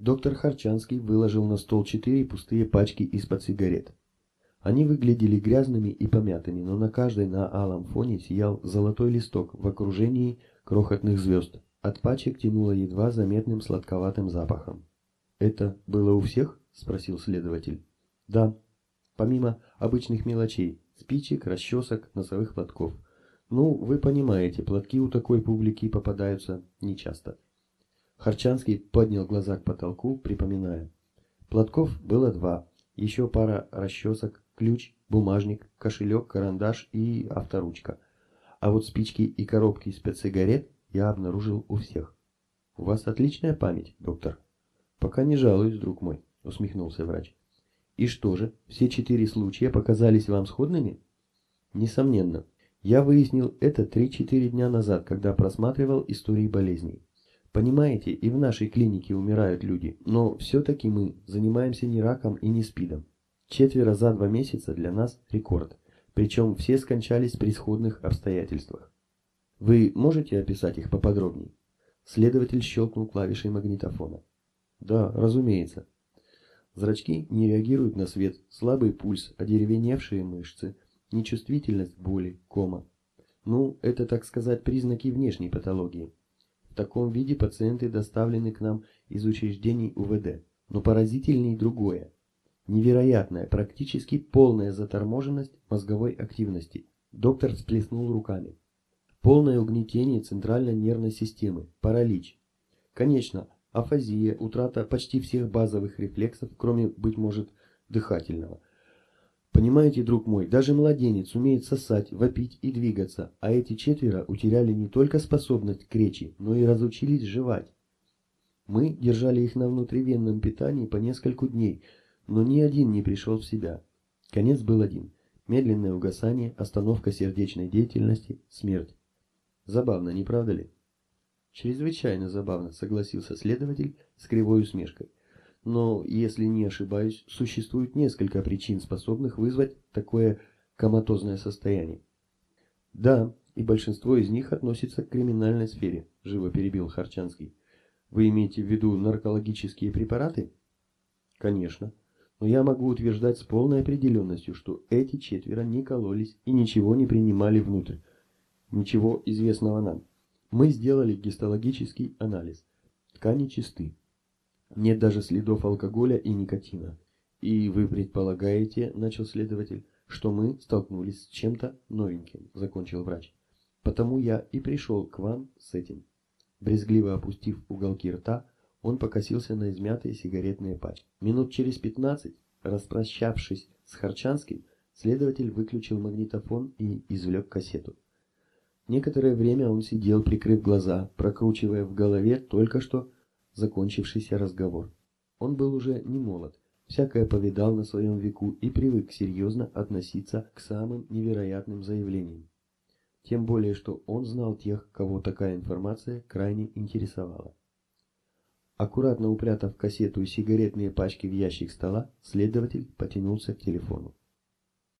Доктор Харчанский выложил на стол четыре пустые пачки из-под сигарет. Они выглядели грязными и помятыми, но на каждой на алом фоне сиял золотой листок в окружении крохотных звезд. От пачек тянуло едва заметным сладковатым запахом. «Это было у всех?» – спросил следователь. «Да. Помимо обычных мелочей – спичек, расчесок, носовых платков. Ну, вы понимаете, платки у такой публики попадаются нечасто». Харчанский поднял глаза к потолку, припоминая. Платков было два, еще пара расчесок, ключ, бумажник, кошелек, карандаш и авторучка. А вот спички и коробки из-под сигарет я обнаружил у всех. У вас отличная память, доктор. Пока не жалуюсь, друг мой, усмехнулся врач. И что же, все четыре случая показались вам сходными? Несомненно. Я выяснил это 3-4 дня назад, когда просматривал истории болезней. Понимаете, и в нашей клинике умирают люди, но все-таки мы занимаемся не раком и не спидом. Четверо за два месяца для нас рекорд, причем все скончались при сходных обстоятельствах. Вы можете описать их поподробнее? Следователь щелкнул клавишей магнитофона. Да, разумеется. Зрачки не реагируют на свет, слабый пульс, одеревеневшие мышцы, нечувствительность к боли, кома. Ну, это, так сказать, признаки внешней патологии. Таком виде пациенты доставлены к нам из учреждений УВД. Но поразительнее другое. Невероятная, практически полная заторможенность мозговой активности. Доктор всплеснул руками. Полное угнетение центральной нервной системы, паралич. Конечно, афазия, утрата почти всех базовых рефлексов, кроме, быть может, дыхательного – Понимаете, друг мой, даже младенец умеет сосать, вопить и двигаться, а эти четверо утеряли не только способность к речи, но и разучились жевать. Мы держали их на внутривенном питании по несколько дней, но ни один не пришел в себя. Конец был один. Медленное угасание, остановка сердечной деятельности, смерть. Забавно, не правда ли? Чрезвычайно забавно, согласился следователь с кривой усмешкой. Но, если не ошибаюсь, существует несколько причин, способных вызвать такое коматозное состояние. Да, и большинство из них относится к криминальной сфере, живо перебил Харчанский. Вы имеете в виду наркологические препараты? Конечно. Но я могу утверждать с полной определенностью, что эти четверо не кололись и ничего не принимали внутрь. Ничего известного нам. Мы сделали гистологический анализ. Ткани чисты. Нет даже следов алкоголя и никотина. И вы предполагаете, начал следователь, что мы столкнулись с чем-то новеньким, закончил врач. Потому я и пришел к вам с этим. Брезгливо опустив уголки рта, он покосился на измятые сигаретные пачки. Минут через пятнадцать, распрощавшись с Харчанским, следователь выключил магнитофон и извлек кассету. Некоторое время он сидел, прикрыв глаза, прокручивая в голове только что закончившийся разговор. Он был уже не молод, всякое повидал на своем веку и привык серьезно относиться к самым невероятным заявлениям. Тем более, что он знал тех, кого такая информация крайне интересовала. Аккуратно упрятав кассету и сигаретные пачки в ящик стола, следователь потянулся к телефону.